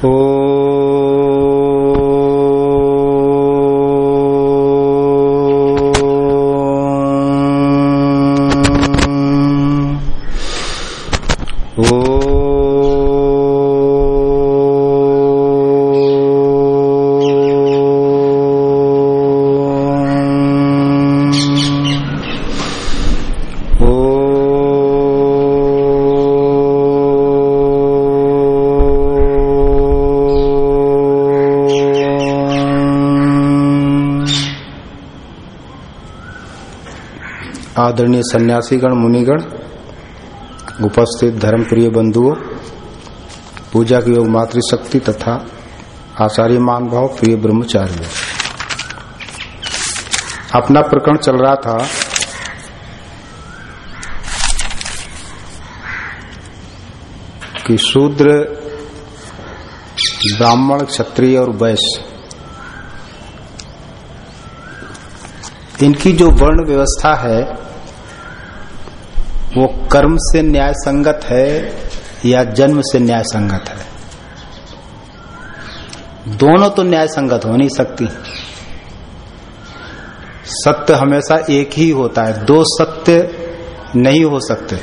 Oh. आदरणीय सन्यासीगण, मुनिगण, उपस्थित धर्म प्रिय बंधुओं, पूजा की योग मातृशक्ति तथा आचार्य मान भाव प्रिय ब्रह्मचार्य। अपना प्रकरण चल रहा था। कि शूद्र, ब्राह्मण, क्षत्रिय और वैश्य। इनकी जो वर्ण व्यवस्था है वो कर्म से न्याय संगत है या जन्म से न्याय संगत है? दोनों तो न्याय संगत हो नहीं सकती। सत्य हमेशा एक ही होता है, दो सत्य नहीं हो सकते।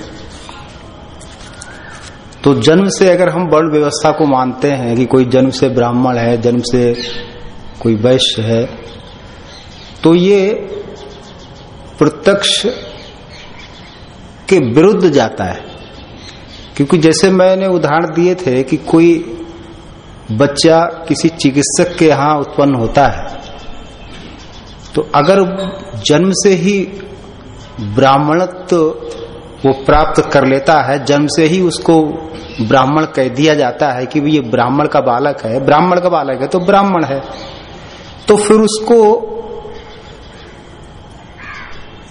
तो जन्म से अगर हम वर्ण व्यवस्था को मानते हैं कि कोई जन्म से ब्राह्मण है, जन्म से कोई वैश्य है तो ये प्रत्यक्ष के विरुद्ध जाता है। क्योंकि जैसे मैंने उदाहरण दिए थे कि कोई बच्चा किसी चिकित्सक के यहाँ उत्पन्न होता है तो अगर जन्म से ही ब्राह्मणत्व वो प्राप्त कर लेता है, जन्म से ही उसको ब्राह्मण कह दिया जाता है कि ये ब्राह्मण का बालक है, ब्राह्मण का बालक है तो ब्राह्मण है। तो फिर उसको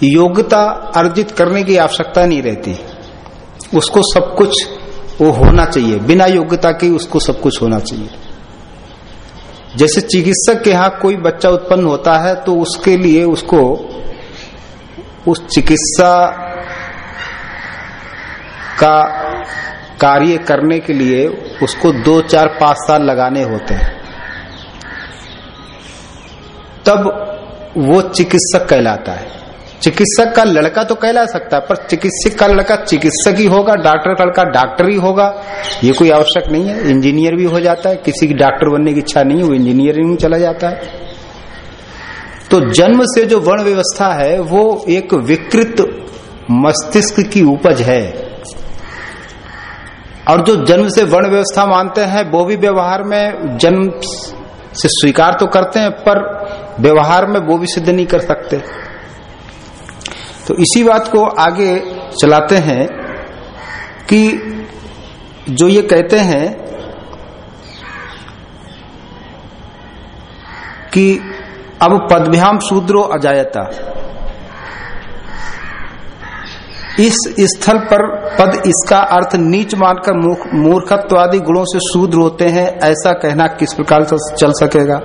योग्यता अर्जित करने की आवश्यकता नहीं रहती। उसको सब कुछ वो होना चाहिए। बिना योग्यता के उसको सब कुछ होना चाहिए। जैसे चिकित्सक के यहाँ कोई बच्चा उत्पन्न होता है तो उसके लिए उसको उस चिकित्सा का कार्य करने के लिए उसको दो, चार, पाँच साल लगाने होते हैं। तब वो चिकित्सक कहलाता है। चिकित्सक का लड़का तो कहला सकता है, पर चिकित्सक का लड़का चिकित्सक ही होगा, डॉक्टर का लड़का डॉक्टर ही होगा। ये कोई आवश्यक नहीं है, इंजीनियर भी हो जाता है, किसी की डॉक्टर बनने की इच्छा नहीं है, वो इंजीनियरिंग में चला जाता है। तो जन्म से जो वर्ण व्यवस्था है, वो एक विकृत मस्तिष्क की उपज है। और जो जन्म से वर्ण व्यवस्था मानते हैं, वो भी व्यवहार में जन्म से स्वीकार तो करते हैं, पर व्यवहार में वो भी सिद्ध नहीं कर सकते। तो इसी बात को आगे चलाते हैं कि जो ये कहते हैं कि अब पदभ्याम शूद्रो अजायता। इस स्थल पर पद इसका अर्थ नीच मानकर मूर्खत्वादि गुणों से शूद्र होते हैं, ऐसा कहना किस प्रकार से चल सकेगा?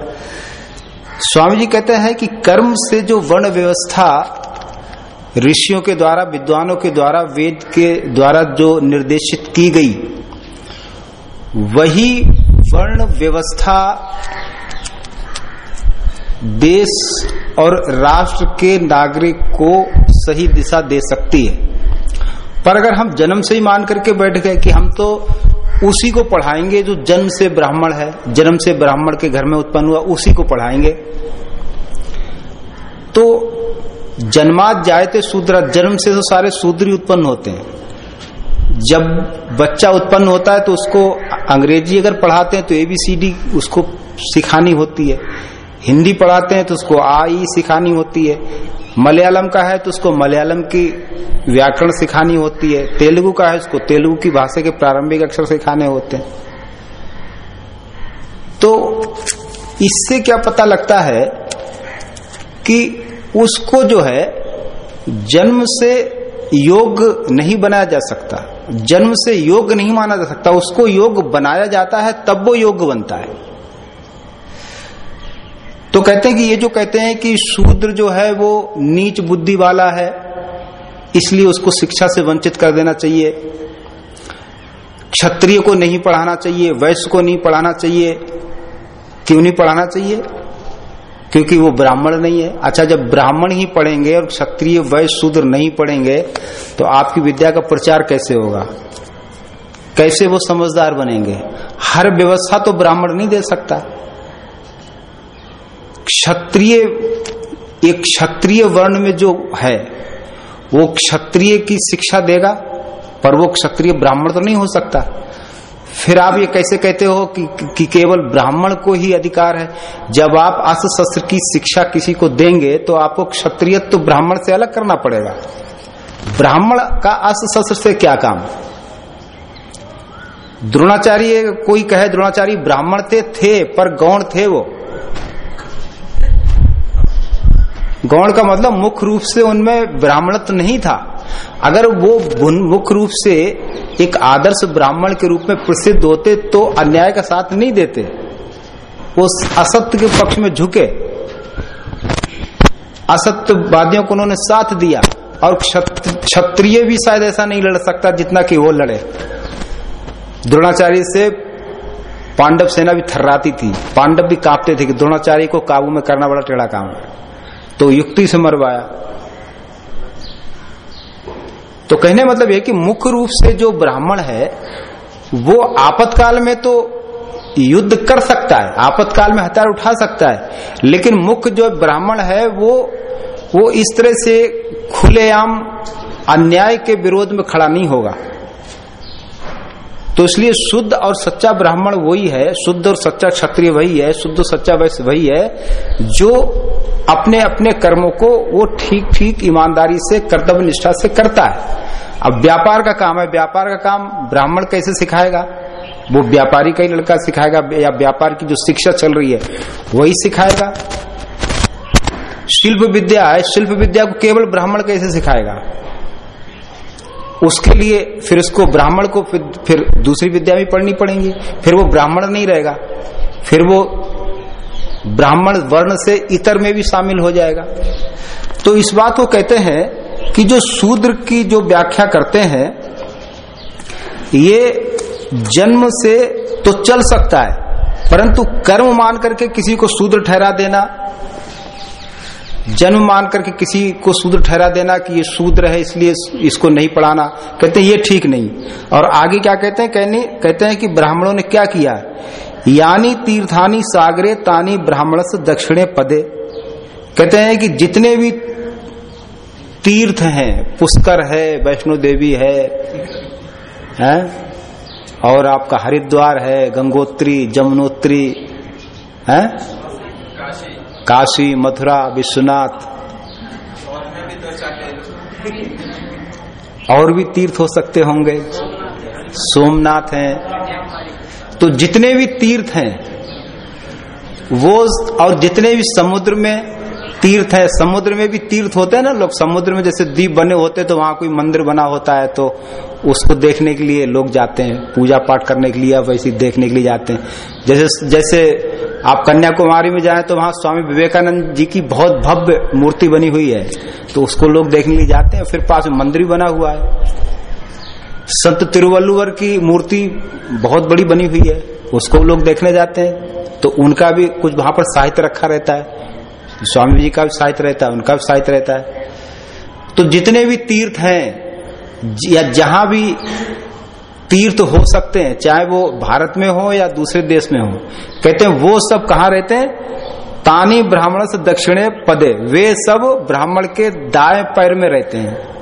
स्वामी जी कहते हैं कि कर्म से जो वर्ण व्यवस्था ऋषियों के द्वारा, विद्वानों के द्वारा, वेद के द्वारा जो निर्देशित की गई, वही वर्ण व्यवस्था देश और राष्ट्र के नागरिक को सही दिशा दे सकती है। पर अगर हम जन्म से ही मान करके बैठ गए कि हम तो उसी को पढ़ाएँगे जो जन्म से ब्राह्मण है, जन्म से ब्राह्मण के घर में उत्पन्न हुआ, उसी को पढ़ाएँगे तो जन्मात जायते शूद्र, जन्म से तो सारे शूद्र उत्पन्न होते हैं। जब बच्चा उत्पन्न होता है तो उसको अंग्रेज़ी अगर पढ़ाते हैं तो एबीसीडी उसको सिखानी होती है। हिंदी पढ़ाते हैं तो उसको आ, ई सिखानी होती है। मलयालम का है तो उसको मलयालम की व्याकरण सिखानी होती है। तेलुगु का है उसको तेलुगु की भाषा के प्रारंभिक अक्षर सिखाने होते हैं। तो इससे क्या पता लगता है कि उसको जो है, जन्म से योग नहीं बनाया जा सकता। जन्म से योग नहीं माना जा सकता। उसको योग बनाया जाता है, तब वो योग बनता है। तो कहते हैं कि ये जो कहते हैं कि शूद्र जो है, वो नीच बुद्धि वाला है, इसलिए उसको शिक्षा से वंचित कर देना चाहिए। क्षत्रिय को नहीं पढ़ाना चाहिए वैश्य को नहीं पढ़ाना चाहिए, क्यों नहीं पढ़ाना चाहिए? क्योंकि वो ब्राह्मण नहीं है। अच्छा जब ब्राह्मण ही पढ़ेंगे और क्षत्रिय वैश्य शूद्र नहीं पढ़ेंगे तो आपकी विद्या का प्रचार कैसे होगा? कैसे वो समझदार बनेंगे? हर व्यवस्था तो ब्राह्मण नहीं दे सकता। क्षत्रिय, एक क्षत्रिय वर्ण में जो है, वो क्षत्रिय की शिक्षा देगा, पर वो क्षत्रिय ब्राह्मण तो नहीं हो सकता। फिर आप ये कैसे कहते हो कि, कि केवल ब्राह्मण को ही अधिकार है? जब आप अस्त्र शस्त्र की शिक्षा किसी को देंगे तो आपको क्षत्रिय तो ब्राह्मण से अलग करना पड़ेगा। ब्राह्मण का अस्त्र शस्त्र से क्या काम? द्रोणाचार्य कोई कहे द्रोणाचार्य ब्राह्मण थे थे पर गौण थे वो। गौण का मतलब मुख्य रूप से उनमें ब्राह्मणत्व नहीं था। अगर वो मुख्य रूप से एक आदर्श ब्राह्मण के रूप में प्रसिद्ध होते तो अन्याय का साथ नहीं देते। वो असत्य के पक्ष में झुके। असत्यवादियों को उन्होंने साथ दिया और क्षत्रिय भी शायद ऐसा नहीं लड़ सकता जितना कि वो लड़े। द्रोणाचार्य से पांडव सेना भी थर्राती थी। पांडव भी कांपते थे कि द्रोणाचार्य को काबू में करना बड़ा टेढ़ा काम है। तो युक्ति से मरवाया। तो कहने मतलब यह कि मुख्य रूप से जो ब्राह्मण है, वो आपातकाल में तो युद्ध कर सकता है, आपातकाल में हथियार उठा सकता है, लेकिन मुख्य जो ब्राह्मण है, वो वो इस तरह से खुलेआम अन्याय के विरोध में खड़ा नहीं होगा। तो इसलिए शुद्ध और सच्चा ब्राह्मण वही है, शुद्ध और सच्चा क्षत्रिय वही है, शुद्ध सच्चा वैश्य वही है, जो अपने अपने कर्मों को वो ठीक ठीक ईमानदारी से, कर्तव्य निष्ठा से करता है। अब व्यापार का काम है, व्यापार का काम ब्राह्मण कैसे सिखाएगा? वो व्यापारी का ही लड़का सिखाएगा, या व्यापार की जो शिक्षा चल रही है, वही सिखाएगा। शिल्प विद्या है, शिल्प विद्या को केवल ब्राह्मण कैसे सिखाएगा? उसके लिए फिर उसको ब्राह्मण को फिर, फिर दूसरी विद्या भी पढ़नी पड़ेगी। फिर वो ब्राह्मण नहीं रहेगा। फिर वो ब्राह्मण वर्ण से इतर में भी शामिल हो जाएगा। तो इस बात को कहते हैं कि जो शूद्र की जो व्याख्या करते हैं ये जन्म से तो चल सकता है परंतु कर्म मान करके किसी को शूद्र ठहरा देना जन्म मान करके किसी को शूद्र ठहरा देना कि ये शूद्र है इसलिए इसको नहीं पढ़ाना। कहते हैं ये ठीक नहीं। और आगे क्या कहते हैं? कहने कहते हैं कि ब्राह्मणों ने क्या किया? यानी तीर्थानी सागरे तानी ब्राह्मण दक्षिणे पदे। कहते हैं कि जितने भी तीर्थ हैं पुष्कर है वैष्णो देवी है, है? और आपका हरिद्वार है गंगोत्री जमुनोत्री है? काशी, मथुरा, विश्वनाथ। और भी तीर्थ हो सकते होंगे। सोमनाथ हैं। तो जितने भी तीर्थ हैं, वो और जितने भी समुद्र में तीर्थ है, समुद्र में भी तीर्थ होते हैं ना लोग। समुद्र में जैसे द्वीप बने होते हैं तो वहाँ कोई मंदिर बना होता है तो उसको देखने के लिए लोग जाते हैं। पूजा पाठ करने के लिए वैसे देखने के लिए जाते हैं। जैसे जैसे आप कन्याकुमारी में जाए तो वहाँ स्वामी विवेकानंद जी की बहुत भव्य मूर्ति बनी हुई है। तो उसको लोग देखने लिए जाते हैं, फिर पास मंदिर बना हुआ है। संत तिरुवल्लुवर की मूर्ति बहुत बड़ी बनी हुई है, उसको लोग देखने जाते हैं। तो उनका भी कुछ वहाँ पर साहित्य रखा रहता है। स्वामी जी का भी साहित्य रहता है, उनका भी साहित्य रहता है। तो जितने भी तीर्थ हैं, या जहाँ भी तीर्थ हो सकते हैं, चाहे वो भारत में हो या दूसरे देश में हो। कहते हैं, वो सब कहाँ रहते हैं? तानी ब्राह्मण से दक्षिणे पदे। वे सब ब्राह्मण के दाएँ पैर में रहते हैं।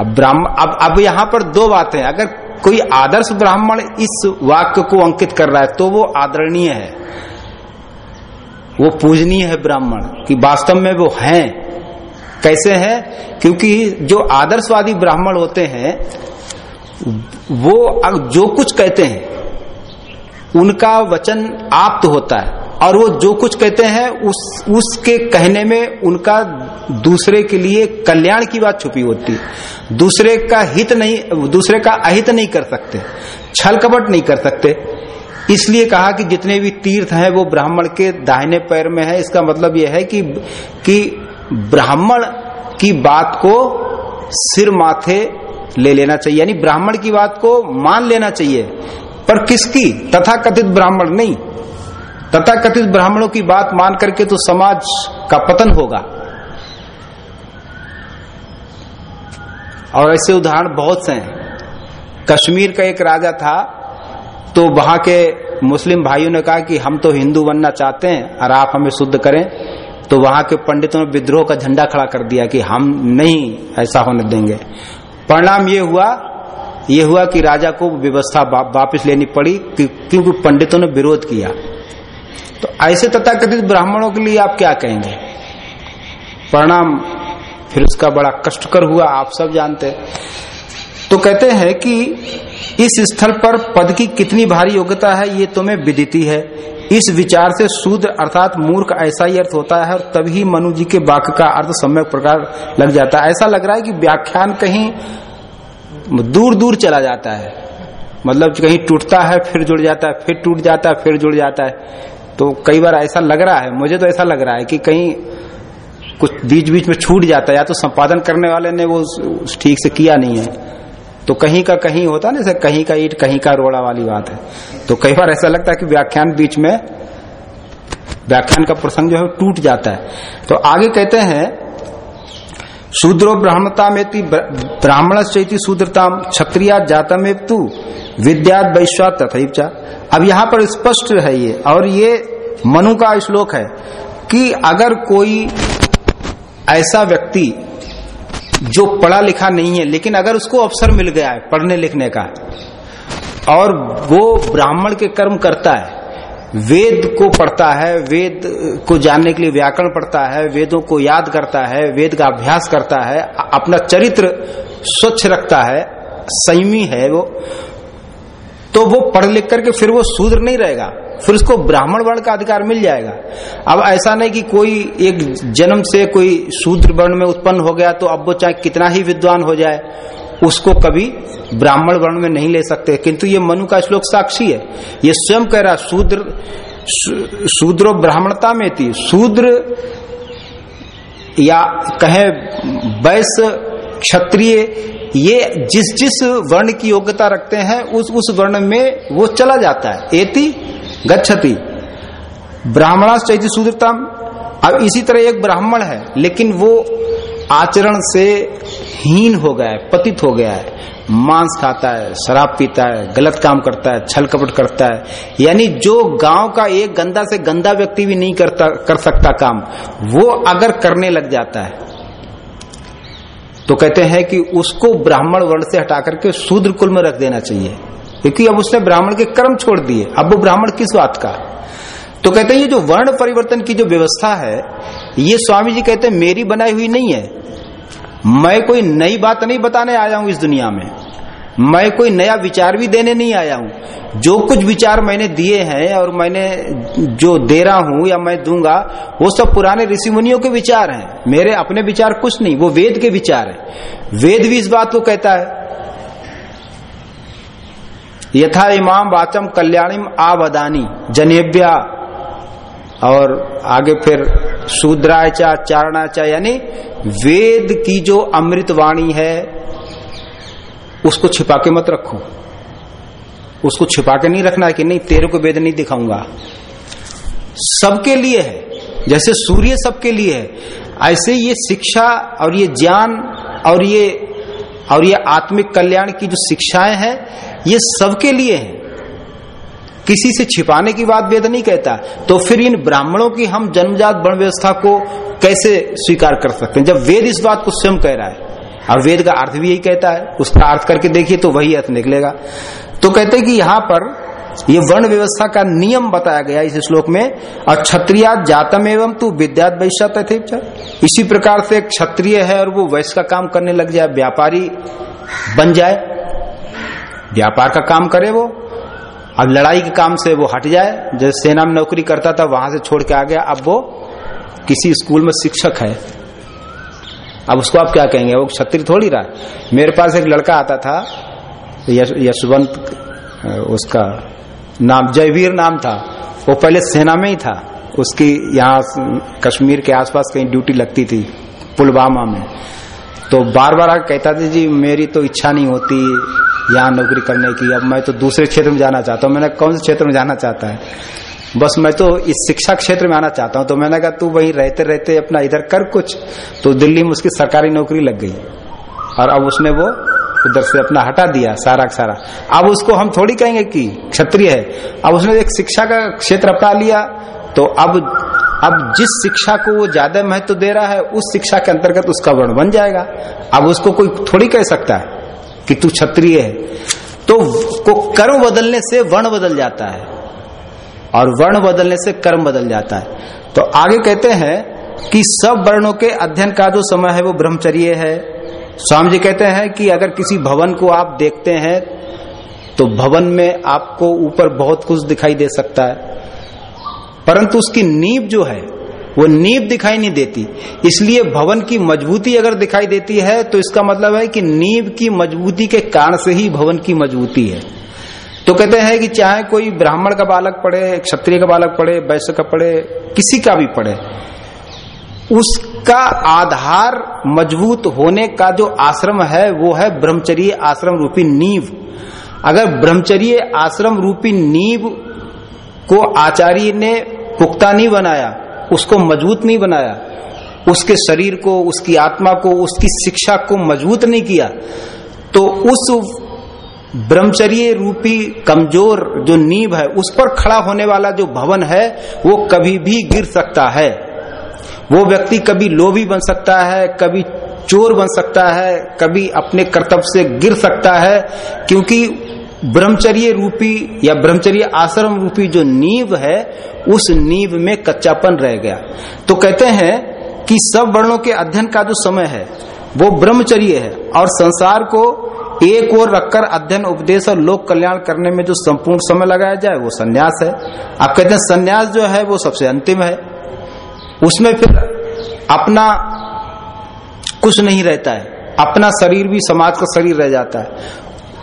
अब ब्राह्मण अब अब यहाँ पर दो बातें अगर कोई आदर्श ब्राह्मण इस वाक्य को अंकित कर रहा है तो वो आदरणीय है। वो पूजनीय है ब्राह्मण, कि वास्तव में वो हैं। कैसे हैं? क्योंकि जो आदर्शवादी ब्राह्मण होते हैं वो जो कुछ कहते हैं, उनका वचन आप तो होता है। और वो जो कुछ कहते हैं, उस, उसके कहने में उनका दूसरे के लिए कल्याण की बात छुपी होती है। दूसरे का हित नहीं, दूसरे का अहित नहीं कर सकते, छल कपट नहीं कर सकते। इसलिए कहा कि जितने भी तीर्थ हैं, वो ब्राह्मण के दाहिने पैर में है। इसका मतलब यह है कि कि ब्राह्मण की बात को सिर माथे ले लेना चाहिए। यानी ब्राह्मण की बात को मान लेना चाहिए। पर किसकी? तथा कथित ब्राह्मण नहीं। तथा कथित ब्राह्मणों की बात मान करके तो समाज का पतन होगा। और ऐसे उदाहरण बहुत से हैं। कश्मीर का एक राजा था तो वहाँ के मुस्लिम भाइयों ने कहा कि हम तो हिंदू बनना चाहते हैं और आप हमें शुद्ध करें। तो वहाँ के पंडितों ने विद्रोह का झंडा खड़ा कर दिया कि हम नहीं ऐसा होने देंगे। परिणाम ये हुआ ये हुआ कि राजा को व्यवस्था वापस लेनी पड़ी क्योंकि पंडितों ने विरोध किया। तो ऐसे तथाकथित ब्राह्मणों के लिए आप क्या कहेंगे? परिणाम फिर उसका बड़ा कष्टकर हुआ, आप सब जानते। तो कहते हैं कि इस स्थल पर पद की कितनी भारी योग्यता है, ये तुम्हें विदिती है। इस विचार से शूद्र अर्थात मूर्ख ऐसा ही अर्थ होता है और तभी मनु जी के वाक्य का अर्थ सम्यक प्रकार लग जाता है। ऐसा लग रहा है कि व्याख्यान कहीं दूर दूर चला जाता है। मतलब कहीं टूटता है, फिर जुड़ जाता है, फिर टूट जाता है, फिर जुड़ जाता है। तो कई बार ऐसा लग रहा है। मुझे तो ऐसा लग रहा है कि कहीं कुछ बीच बीच में छूट जाता है। या तो संपादन करने वाले ने वो ठीक से किया नहीं है। तो कहीं का कहीं होता ना, जैसे कहीं का ईट, कहीं का रोड़ा वाली बात है। तो कई बार ऐसा लगता है कि व्याख्यान बीच में, व्याख्यान का प्रसंग जो है टूट जाता है। तो आगे कहते हैं, शूद्रो ब्राह्मणता में ब्राह्मण चैती शूद्रताम क्षत्रिया जाता में तू विद्यात वैश्वा तथा अब यहाँ पर स्पष्ट है ये, और ये मनु का श्लोक है कि अगर कोई ऐसा व्यक्ति जो पढ़ा लिखा नहीं है, लेकिन अगर उसको अवसर मिल गया है पढ़ने लिखने का, और वो ब्राह्मण के कर्म करता है, वेद को पढ़ता है, वेद को जानने के लिए व्याकरण पढ़ता है, वेदों को याद करता है, वेद का अभ्यास करता है, अपना चरित्र स्वच्छ रखता है, संयमी है वो तो वो पढ़ लिख करके फिर वो शूद्र नहीं रहेगा। फिर उसको ब्राह्मण वर्ण का अधिकार मिल जाएगा। अब ऐसा नहीं कि कोई एक जन्म से कोई शूद्र वर्ण में उत्पन्न हो गया तो अब वो चाहे कितना ही विद्वान हो जाए, उसको कभी ब्राह्मण वर्ण में नहीं ले सकते। किंतु ये मनु का श्लोक साक्षी है। ये स्वयं कह रहा, शूद्र, शूद्रो ब्राह्मणता में थी। शूद्र या कहे वैश्य क्षत्रिय, ये जिस जिस वर्ण की योग्यता रखते हैं, उस उस वर्ण में वो चला जाता है। एति गच्छति। ब्राह्मणाश्चैति शूद्रतम अब इसी तरह एक ब्राह्मण है, लेकिन वो आचरण से हीन हो गया है, पतित हो गया है। मांस खाता है, शराब पीता है, गलत काम करता है, छल कपट करता है। यानी जो गाँव का एक गंदा से गंदा व्यक्ति भी नहीं करता, कर सकता काम, वो अगर करने लग जाता है तो कहते हैं कि उसको ब्राह्मण वर्ण से हटा करके शूद्र कुल में रख देना चाहिए। क्योंकि अब उसने ब्राह्मण के कर्म छोड़ दिए। अब वो ब्राह्मण किस बात का? तो कहते हैं, ये जो वर्ण परिवर्तन की जो व्यवस्था है, ये स्वामी जी कहते हैं, मेरी बनाई हुई नहीं है। मैं कोई नई बात नहीं बताने आया हूँ इस दुनिया में। मैं कोई नया विचार भी देने नहीं आया हूँ। जो कुछ विचार मैंने दिए हैं और मैंने जो दे रहा हूँ या मैं दूँगा, वो सब पुराने ऋषि मुनियों के विचार हैं। मेरे अपने विचार कुछ नहीं, वो वेद के विचार हैं। वेद भी इस बात को कहता है यथा इमाम वाचम कल्याणिम आवदानी जनेब्या और आगे फिर शूद्राचा चारणाचा यानी वेद की जो अमृत वाणी है, उसको छिपा के मत रखो। उसको छिपा के नहीं रखना है कि नहीं, तेरे को वेद नहीं दिखाऊँगा। सबके लिए है। जैसे सूर्य सबके लिए है। ऐसे ये शिक्षा और ये ज्ञान और ये और ये आत्मिक कल्याण की जो शिक्षाएँ हैं ये सबके लिए है। किसी से छिपाने की बात वेद नहीं कहता। तो फिर इन ब्राह्मणों की हम जन्मजात वर्ण व्यवस्था को कैसे स्वीकार कर सकते हैं? जब वेद इस बात को स्वयं कह रहा है, और वेद का अर्थ भी यही कहता है, उसका अर्थ करके देखिए तो वही अर्थ निकलेगा। तो कहते हैं कि यहाँ पर ये वर्ण व्यवस्था का नियम बताया गया इस श्लोक में, और क्षत्रिया जातम एवं तू विद्यात वैश्य थे इसी प्रकार से क्षत्रिय है और वो वैश्य का काम करने लग जाए, व्यापारी बन जाए व्यापार का काम करे वो अब लड़ाई के काम से वो हट जाए। जैसे सेना में नौकरी करता था, वहाँ से छोड़ के आ गया। अब वो किसी स्कूल में शिक्षक है। अब उसको आप क्या कहेंगे? वो क्षत्रिय थोड़ी रहा मेरे पास एक लड़का आता था यशवंत उसका नाम जयवीर नाम था। वो पहले सेना में ही था। उसकी यहाँ कश्मीर के आसपास कहीं ड्यूटी लगती थी, पुलवामा में। तो बार बार कहता था, जी, मेरी तो इच्छा नहीं होती। यहाँ नौकरी करने की, अब मैं तो दूसरे क्षेत्र में जाना चाहता हूँ। मैंने कौन से क्षेत्र में जाना चाहता है? बस मैं तो इस शिक्षा क्षेत्र में आना चाहता हूँ। तो मैंने कहा, तू वहीं रहते रहते अपना इधर कर कुछ। तो दिल्ली में उसकी सरकारी नौकरी लग गई। और अब उसने वो उधर से अपना हटा दिया, सारा सारा। अब उसको हम थोड़ी कहेंगे कि क्षत्रिय है। अब उसने एक शिक्षा का क्षेत्र अपना लिया। तो अब अब जिस शिक्षा को वो ज़्यादा महत्व दे रहा है, उस शिक्षा के अंतर्गत उसका वर्ण बन जाएगा। अब उसको कोई थोड़ी कह सकता है। कि तू क्षत्रिय है। तो को कर्म बदलने से वर्ण बदल जाता है और वर्ण बदलने से कर्म बदल जाता है। तो आगे कहते हैं कि सब वर्णों के अध्ययन का जो समय है वो ब्रह्मचर्य है। स्वामी जी कहते हैं कि अगर किसी भवन को आप देखते हैं तो भवन में आपको ऊपर बहुत कुछ दिखाई दे सकता है। परंतु उसकी नींव जो है वो नींव दिखाई नहीं देती। इसलिए भवन की मजबूती अगर दिखाई देती है तो इसका मतलब है कि नींव की मजबूती के कारण से ही भवन की मजबूती है। तो कहते हैं कि चाहे कोई ब्राह्मण का बालक पढ़े क्षत्रिय का बालक पढ़े, वैश्य का पढ़े, किसी का भी पढ़े, उसका आधार मज़बूत होने का जो आश्रम है, वो है ब्रह्मचर्य आश्रम रूपी नींव। अगर ब्रह्मचर्य आश्रम रूपी नींव को आचार्य ने पुख्ता नहीं बनाया उसको मज़बूत नहीं बनाया, उसके शरीर को, उसकी आत्मा को, उसकी शिक्षा को मज़बूत नहीं किया तो उस ब्रह्मचर्य रूपी कमज़ोर जो नींव है, उस पर खड़ा होने वाला जो भवन है, वो कभी भी गिर सकता है। वो व्यक्ति कभी लोभी बन सकता है, कभी चोर बन सकता है, कभी अपने कर्तव्य से गिर सकता है, क्योंकि ब्रह्मचर्य रूपी या ब्रह्मचर्य आश्रम रूपी जो नींव है, उस नींव में कच्चापन रह गया। तो कहते हैं कि सब वर्णों के अध्ययन का जो समय है, वो ब्रह्मचर्य है और संसार को एक और रखकर अध्ययन, उपदेश और लोक कल्याण करने में जो संपूर्ण समय लगाया जाए, वो सन्यास है। आप कहते हैं सन्यास जो है, वो सबसे अंतिम है। उसमें फिर अपना कुछ नहीं रहता है। अपना शरीर भी, समाज का शरीर रह जाता है।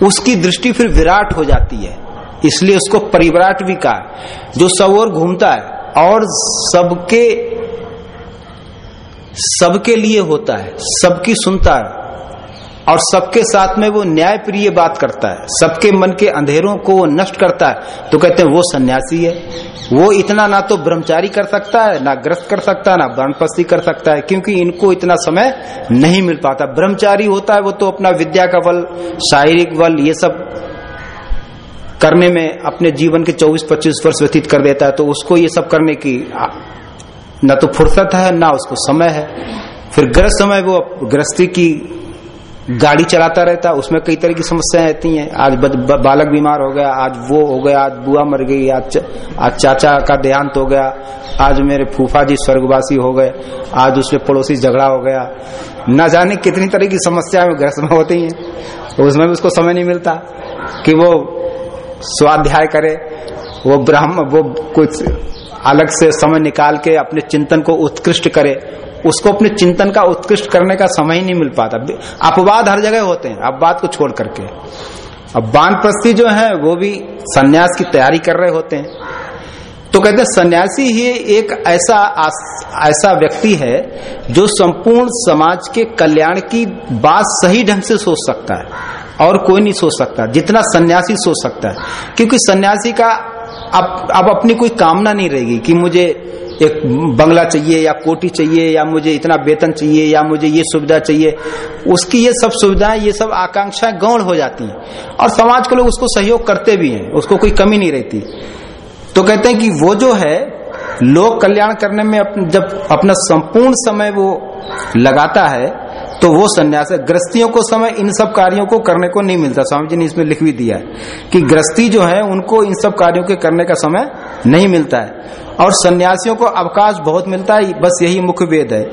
उसकी दृष्टि फिर विराट हो जाती है। इसलिए उसको परिवराट भी कहा। जो सब और घूमता है, और सबके सबके लिए होता है, सबकी सुनता है और सबके साथ में वो न्याय प्रिय बात करता है। सबके मन के अंधेरों को वो नष्ट करता है। तो कहते हैं, वो सन्यासी है। वो इतना ना तो ब्रह्मचारी कर सकता है, ना ग्रस्त कर सकता है, ना वर्णपस्ती कर सकता है, क्योंकि इनको इतना समय नहीं मिल पाता। ब्रह्मचारी होता है, वो तो अपना विद्या का बल, शारीरिक बल, ये सब करने में अपने जीवन के 24-25 वर्ष व्यतीत कर देता है। तो उसको ये सब करने की न तो फुर्सत है, ना उसको समय है। फिर ग्रस्त समय वो गृहस्थी की गाड़ी चलाता रहता है उसमें कई तरह की समस्याएँ रहती हैं। आज बालक बीमार हो गया, आज वो हो गया, आज बुआ मर गई, आज आज चाचा का देहांत हो गया, आज मेरे फूफा जी स्वर्गवासी हो गए, आज उसमें पड़ोसी झगड़ा हो गया। न जाने कितनी तरह की समस्या में ग्रस्त में होती हैं। उसमें भी उसको समय नहीं मिलता कि वो स्वाध्याय करे, वो ब्राह्मण वो कुछ अलग से समय निकाल के अपने चिंतन को उत्कृष्ट करे उसको अपने चिंतन का उत्कृष्ट करने का समय ही नहीं मिल पाता। अपवाद हर जगह होते हैं अपवाद को छोड़ करके। अब बानप्रस्थी जो है, वो भी सन्यास की तैयारी कर रहे होते हैं। तो कहते हैं, सन्यासी ही एक ऐसा ऐसा व्यक्ति है, जो संपूर्ण समाज के कल्याण की बात सही ढंग से सोच सकता है, और कोई नहीं सोच सकता, जितना सन्यासी सोच सकता है। क्योंकि सन्यासी का अब अब अपनी कोई कामना नहीं रहेगी कि मुझे एक बंगला चाहिए या कोटी चाहिए या मुझे इतना वेतन चाहिए या मुझे ये सुविधा चाहिए, उसकी ये सब सुविधाएँ, ये सब आकांक्षाएँ गौण हो जाती हैं। और समाज के लोग उसको सहयोग करते भी हैं, उसको कोई कमी नहीं रहती। तो कहते हैं कि वो जो है, लोक कल्याण करने में जब अपना संपूर्ण समय वो लगाता है तो वो संन्यास है। ग्रस्तियों को समय इन सब कार्यों को करने को नहीं मिलता। स्वामी जी ने इसमें लिख भी दिया है कि ग्रस्ती जो है, उनको इन सब कार्यों के करने का समय नहीं मिलता है। और सन्यासियों को अवकाश बहुत मिलता है, बस यही मुख्य वेद है।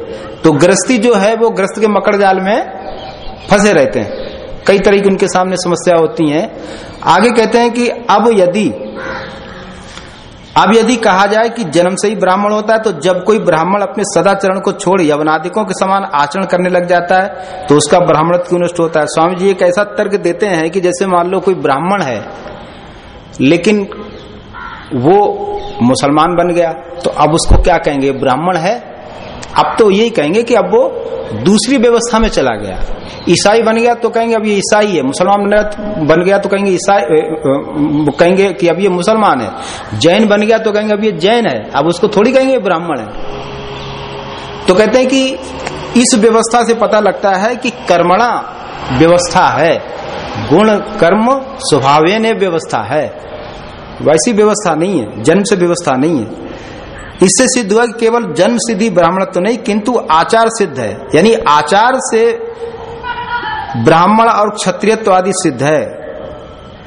तो ग्रस्ती जो है, वो ग्रस्त के मकड़ जाल में फंसे रहते हैं। कई तरह की उनके सामने समस्या होती है। आगे कहते हैं कि अब यदि अब यदि कहा जाए कि जन्म से ही ब्राह्मण होता है तो जब कोई ब्राह्मण अपने सदाचरण को छोड़, यवनादिकों के समान आचरण करने लग जाता है तो उसका ब्राह्मण क्यों नष्ट होता है? स्वामी जी एक ऐसा तर्क देते हैं कि जैसे मान लो कोई ब्राह्मण है, लेकिन वो मुसलमान बन गया तो अब उसको क्या कहेंगे? ब्राह्मण है? अब तो यही कहेंगे कि अब वो दूसरी व्यवस्था में चला गया। ईसाई बन गया तो कहेंगे अब ये ईसाई है, मुसलमान बन गया तो कहेंगे ईसाई कहेंगे कि अब ये मुसलमान है। जैन बन गया तो कहेंगे अब ये जैन है, अब उसको थोड़ी कहेंगे ब्राह्मण है। तो कहते हैं कि इस व्यवस्था से पता लगता है कि कर्मणा व्यवस्था है, गुण कर्म स्वभाव व्यवस्था है। वैसी व्यवस्था नहीं है, जन्म से व्यवस्था नहीं है। इससे सिद्ध हुआ कि केवल जन्म सिद्धि ब्राह्मणत्व तो नहीं, किंतु आचार सिद्ध है। यानी आचार से ब्राह्मण और क्षत्रियत्व आदि सिद्ध है।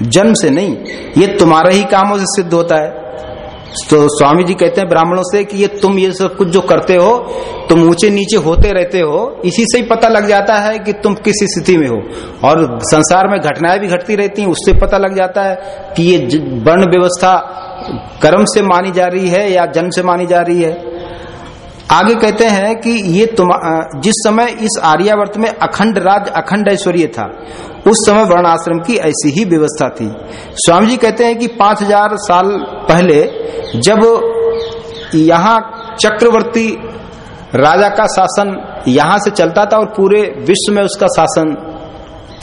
जन्म से नहीं, ये तुम्हारे ही कामों से सिद्ध होता है। तो स्वामी जी कहते हैं ब्राह्मणों से कि ये तुम ये सब कुछ जो करते हो, तुम ऊँचे नीचे होते रहते हो, इसी से ही पता लग जाता है कि तुम किस स्थिति में हो। और संसार में घटनाएँ भी घटती रहती हैं, उससे पता लग जाता है कि ये वर्ण व्यवस्था कर्म से मानी जा रही है या जन्म से मानी जा रही है? आगे कहते हैं कि ये तुम जिस समय इस आर्यावर्त में अखंड राज, अखंड ऐश्वर्य था, उस समय वर्णाश्रम की ऐसी ही व्यवस्था थी। स्वामी जी कहते हैं कि पाँच हज़ार साल पहले जब यहाँ चक्रवर्ती राजा का शासन यहाँ से चलता था और पूरे विश्व में उसका शासन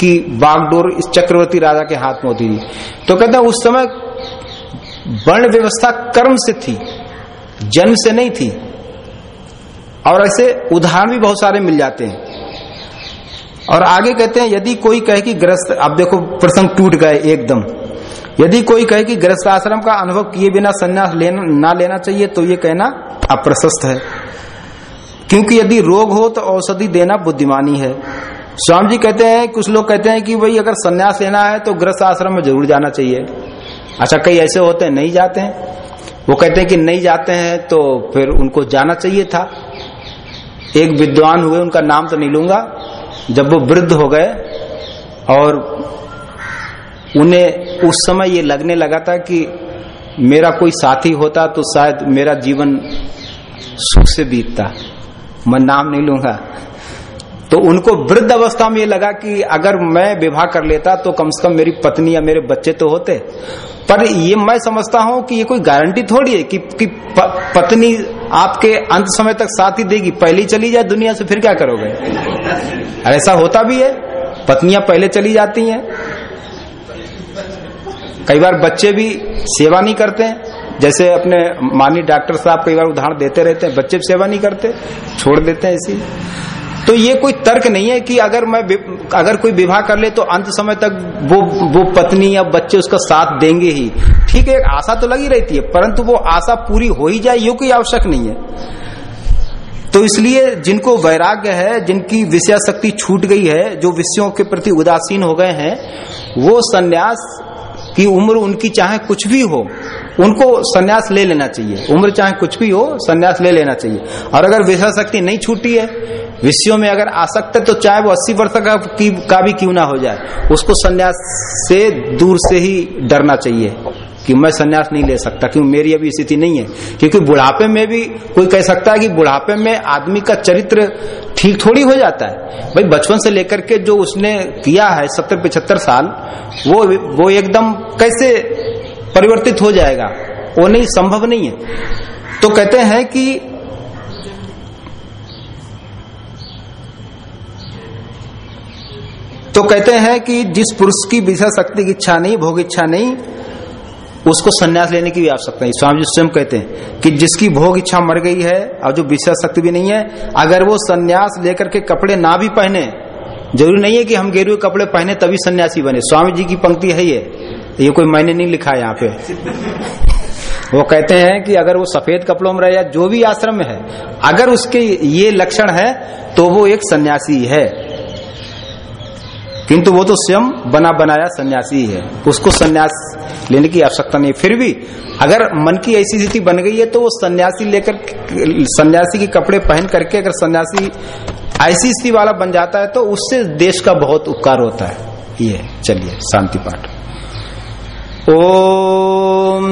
की बागडोर इस चक्रवर्ती राजा के हाथ में होती थी। तो कहते हैं उस समय वर्ण व्यवस्था कर्म से थी, जन्म से नहीं थी। और ऐसे उदाहरण भी बहुत सारे मिल जाते हैं। और आगे कहते हैं, यदि कोई कहे कि ग्रस्त, अब देखो प्रसंग टूट गए एकदम। यदि कोई कहे कि ग्रस्त आश्रम का अनुभव किए बिना संन्यास लेना, ना लेना चाहिए तो ये कहना अप्रशस्त है। क्योंकि यदि रोग हो तो औषधि देना बुद्धिमानी है। स्वामी जी कहते हैं, कुछ लोग कहते हैं कि भाई, अगर संन्यास लेना है तो ग्रस्त आश्रम में ज़रूर जाना चाहिए। अच्छा कई ऐसे होते हैं, नहीं जाते हैं। वो कहते हैं कि नहीं जाते हैं तो फिर उनको जाना चाहिए था। एक विद्वान हुए, उनका नाम तो नहीं लूँगा। जब वो वृद्ध हो गए, और उन्हें उस समय ये लगने लगा था कि मेरा कोई साथी होता तो शायद मेरा जीवन सुख से बीतता। मैं नाम नहीं लूँगा। तो उनको वृद्ध अवस्था में ये लगा कि अगर मैं विवाह कर लेता तो कम से कम मेरी पत्नी या मेरे बच्चे तो होते। पर ये मैं समझता हूँ कि ये कोई गारंटी थोड़ी है कि, कि प, पत्नी आपके अंत समय तक साथ ही देगी। पहले चली जाए दुनिया से फिर क्या करोगे? ऐसा होता भी है। पत्नियाँ पहले चली जाती हैं। कई बार बच्चे भी सेवा नहीं करते। हैं जैसे अपने माननीय डॉक्टर साहब कई बार उदाहरण देते रहते हैं बच्चे सेवा नहीं करते छोड़ देते हैं ऐसी तो ये कोई तर्क नहीं है कि अगर मैं अगर कोई विवाह कर ले तो अंत समय तक वो वो पत्नी या बच्चे उसका साथ देंगे ही। ठीक है आशा तो लगी रहती है, परंतु वो आशा पूरी हो ही जाए, ये कोई आवश्यक नहीं है। तो इसलिए जिनको वैराग्य है, जिनकी विषय शक्ति छूट गई है, जो विषयों के प्रति उदासीन हो गए हैं, वो सन्यास की उम्र उनकी चाहे कुछ भी हो, उनको सन्यास ले लेना चाहिए। उम्र चाहे कुछ भी हो, सन्यास ले लेना चाहिए। और अगर विषय शक्ति नहीं छूटी है विषयों में अगर आसक्त है तो चाहे वो अस्सी वर्ष का, की, भी क्यों ना हो जाए उसको सन्यास से दूर से ही डरना चाहिए कि मैं सन्यास नहीं ले सकता क्योंकि मेरी अभी स्थिति नहीं है। क्योंकि बुढ़ापे में भी कोई कह सकता है कि बुढ़ापे में आदमी का चरित्र ठीक थोड़ी हो जाता है। भाई बचपन से लेकर के जो उसने किया है सत्तर पिछहत्तर साल वो वो एकदम कैसे परिवर्तित हो जाएगा? वो नहीं संभव नहीं है। तो कहते हैं कि तो कहते हैं कि जिस पुरुष की विषय शक्ति की इच्छा नहीं, भोग इच्छा नहीं, उसको संन्यास लेने की भी आवश्यकता नहीं। स्वामी जी स्वयं कहते हैं कि जिसकी भोग इच्छा मर गई है और जो विषय शक्ति भी नहीं है, अगर वो संन्यास लेकर के कपड़े ना भी पहने, ज़रूरी नहीं है कि हम गेरुए कपड़े पहने तभी सन्यासी बने। स्वामी जी की पंक्ति है ये। ये कोई मैंने नहीं लिखा है यहाँ पे। वो कहते हैं कि अगर वो सफ़ेद कपड़ों में रहे या जो भी आश्रम में है, अगर उसके ये लक्षण है तो वो एक सन्यासी है। किंतु वो तो स्वयं बना बनाया सन्यासी है उसको सन्यास लेने की आवश्यकता नहीं। फिर भी अगर मन की ऐसी स्थिति बन गई है तो वो सन्यासी लेकर, सन्यासी के कपड़े पहन करके अगर सन्यासी ऐसी स्थिति वाला बन जाता है तो उससे देश का बहुत उपकार होता है। ये, चलिए, शांति पाठ। ओम